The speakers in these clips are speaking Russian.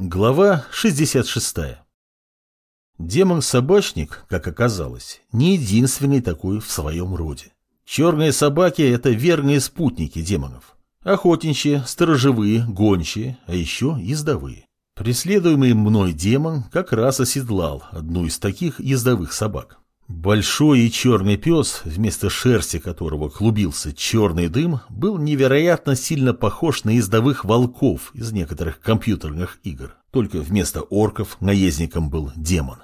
Глава 66. Демон-собачник, как оказалось, не единственный такой в своем роде. Черные собаки – это верные спутники демонов. Охотничьи, сторожевые, гончие, а еще ездовые. Преследуемый мной демон как раз оседлал одну из таких ездовых собак. Большой и черный пес, вместо шерсти которого клубился черный дым, был невероятно сильно похож на ездовых волков из некоторых компьютерных игр. Только вместо орков наездником был демон.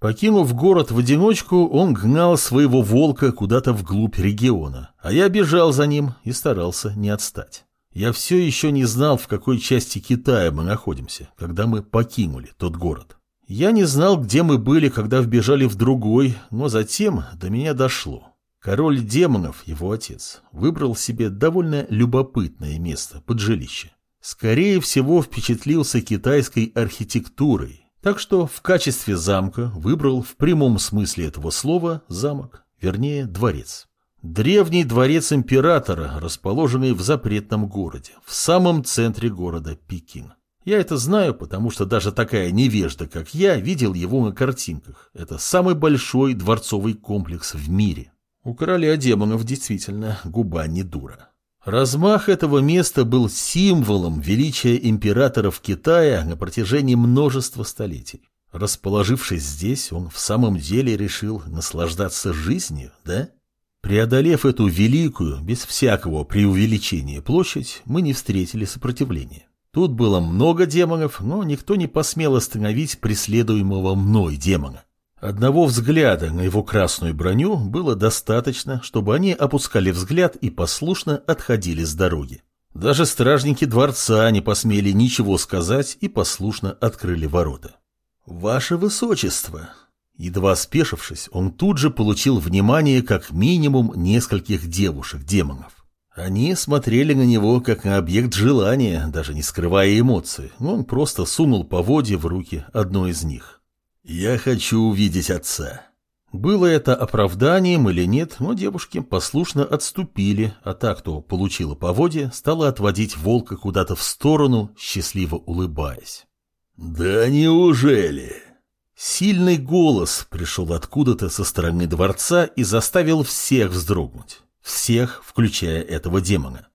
Покинув город в одиночку, он гнал своего волка куда-то вглубь региона, а я бежал за ним и старался не отстать. Я все еще не знал, в какой части Китая мы находимся, когда мы покинули тот город. Я не знал, где мы были, когда вбежали в другой, но затем до меня дошло. Король демонов, его отец, выбрал себе довольно любопытное место под жилище. Скорее всего, впечатлился китайской архитектурой, так что в качестве замка выбрал в прямом смысле этого слова замок, вернее, дворец. Древний дворец императора, расположенный в запретном городе, в самом центре города Пекин. Я это знаю, потому что даже такая невежда, как я, видел его на картинках. Это самый большой дворцовый комплекс в мире. У короля демонов действительно губа не дура. Размах этого места был символом величия императоров Китая на протяжении множества столетий. Расположившись здесь, он в самом деле решил наслаждаться жизнью, да? Преодолев эту великую, без всякого преувеличения площадь, мы не встретили сопротивления. Тут было много демонов, но никто не посмел остановить преследуемого мной демона. Одного взгляда на его красную броню было достаточно, чтобы они опускали взгляд и послушно отходили с дороги. Даже стражники дворца не посмели ничего сказать и послушно открыли ворота. «Ваше Высочество!» Едва спешившись, он тут же получил внимание как минимум нескольких девушек-демонов. Они смотрели на него как на объект желания, даже не скрывая эмоций. Он просто сунул поводья в руки одной из них. «Я хочу увидеть отца». Было это оправданием или нет, но девушки послушно отступили, а та, кто получила поводья, стала отводить волка куда-то в сторону, счастливо улыбаясь. «Да неужели?» Сильный голос пришел откуда-то со стороны дворца и заставил всех вздрогнуть. Всех, включая этого демона.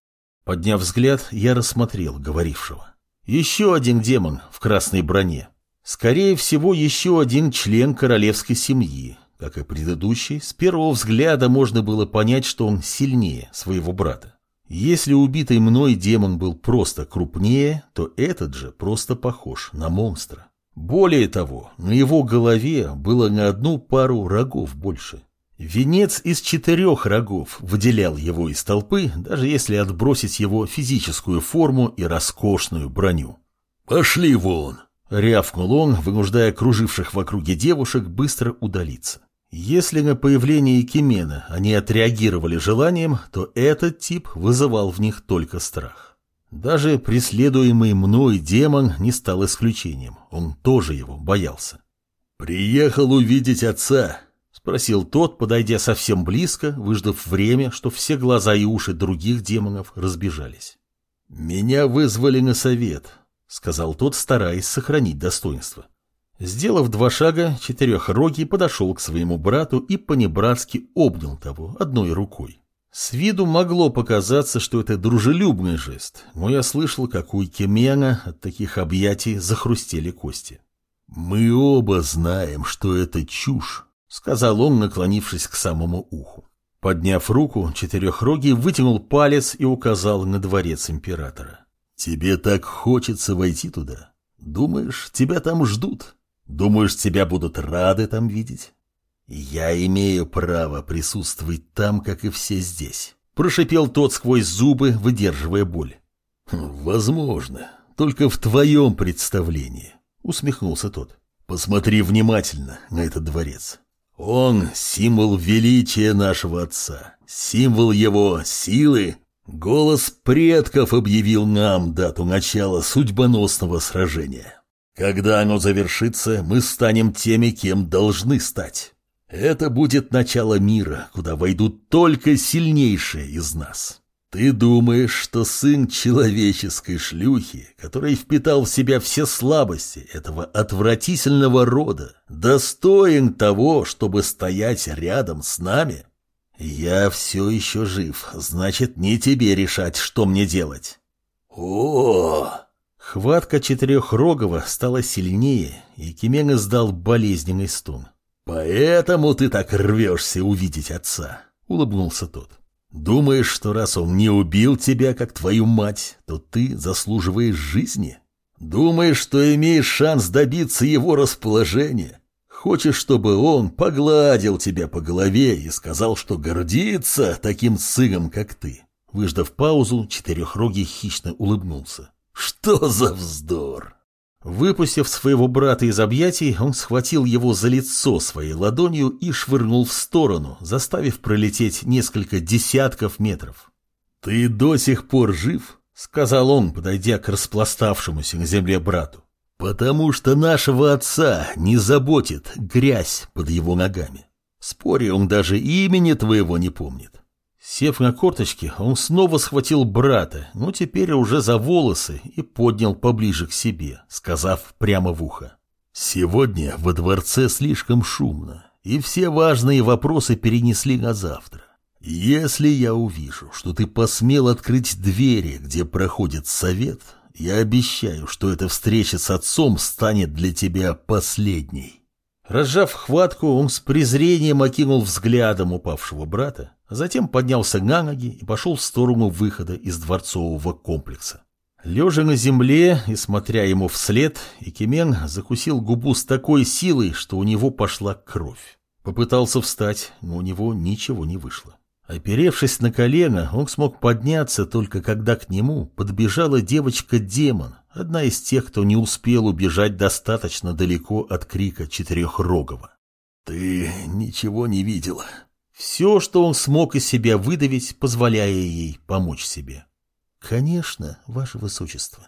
Подняв взгляд, я рассмотрел говорившего. Еще один демон в красной броне. Скорее всего, еще один член королевской семьи. Как и предыдущий, с первого взгляда можно было понять, что он сильнее своего брата. Если убитый мной демон был просто крупнее, то этот же просто похож на монстра. Более того, на его голове было на одну пару рогов больше. Венец из четырех рогов выделял его из толпы, даже если отбросить его физическую форму и роскошную броню. «Пошли вон!» — рявкнул он, вынуждая круживших в округе девушек быстро удалиться. Если на появление Кимена они отреагировали желанием, то этот тип вызывал в них только страх. Даже преследуемый мной демон не стал исключением, он тоже его боялся. «Приехал увидеть отца», Спросил тот, подойдя совсем близко, выждав время, что все глаза и уши других демонов разбежались. «Меня вызвали на совет», — сказал тот, стараясь сохранить достоинство. Сделав два шага, четырехрогий подошел к своему брату и понебратски обнял того одной рукой. С виду могло показаться, что это дружелюбный жест, но я слышал, как у Кемена от таких объятий захрустели кости. «Мы оба знаем, что это чушь», — сказал он, наклонившись к самому уху. Подняв руку, Четырехрогий вытянул палец и указал на дворец императора. «Тебе так хочется войти туда? Думаешь, тебя там ждут? Думаешь, тебя будут рады там видеть? Я имею право присутствовать там, как и все здесь», — прошипел тот сквозь зубы, выдерживая боль. «Хм, «Возможно, только в твоем представлении», — усмехнулся тот. «Посмотри внимательно на этот дворец. Он — символ величия нашего отца, символ его силы. Голос предков объявил нам дату начала судьбоносного сражения. Когда оно завершится, мы станем теми, кем должны стать. Это будет начало мира, куда войдут только сильнейшие из нас. Ты думаешь, что сын человеческой шлюхи, который впитал в себя все слабости этого отвратительного рода, достоин того, чтобы стоять рядом с нами? Я все еще жив, значит, не тебе решать, что мне делать. О! Хватка четырехрогого стала сильнее, и Кемен издал болезненный стон. «Поэтому ты так рвешься увидеть отца», — улыбнулся тот. Думаешь, что раз он не убил тебя, как твою мать, то ты заслуживаешь жизни? Думаешь, что имеешь шанс добиться его расположения? Хочешь, чтобы он погладил тебя по голове и сказал, что гордится таким сыном, как ты?» Выждав паузу, четырехрогий хищно улыбнулся. «Что за вздор!» Выпустив своего брата из объятий, он схватил его за лицо своей ладонью и швырнул в сторону, заставив пролететь несколько десятков метров. «Ты до сих пор жив?» — сказал он, подойдя к распластавшемуся на земле брату. «Потому что нашего отца не заботит грязь под его ногами. Спорю, он даже имени твоего не помнит. Сев на корточки, он снова схватил брата, но теперь уже за волосы, и поднял поближе к себе, сказав прямо в ухо. «Сегодня во дворце слишком шумно, и все важные вопросы перенесли на завтра. Если я увижу, что ты посмел открыть двери, где проходит совет, я обещаю, что эта встреча с отцом станет для тебя последней». Разжав хватку, он с презрением окинул взглядом упавшего брата, а затем поднялся на ноги и пошел в сторону выхода из дворцового комплекса. Лежа на земле и смотря ему вслед, Икемен закусил губу с такой силой, что у него пошла кровь. Попытался встать, но у него ничего не вышло. Оперевшись на колено, он смог подняться только когда к нему подбежала девочка-демон, одна из тех, кто не успел убежать достаточно далеко от крика Четырехрогого. «Ты ничего не видела?» Все, что он смог из себя выдавить, позволяя ей помочь себе. «Конечно, ваше высочество».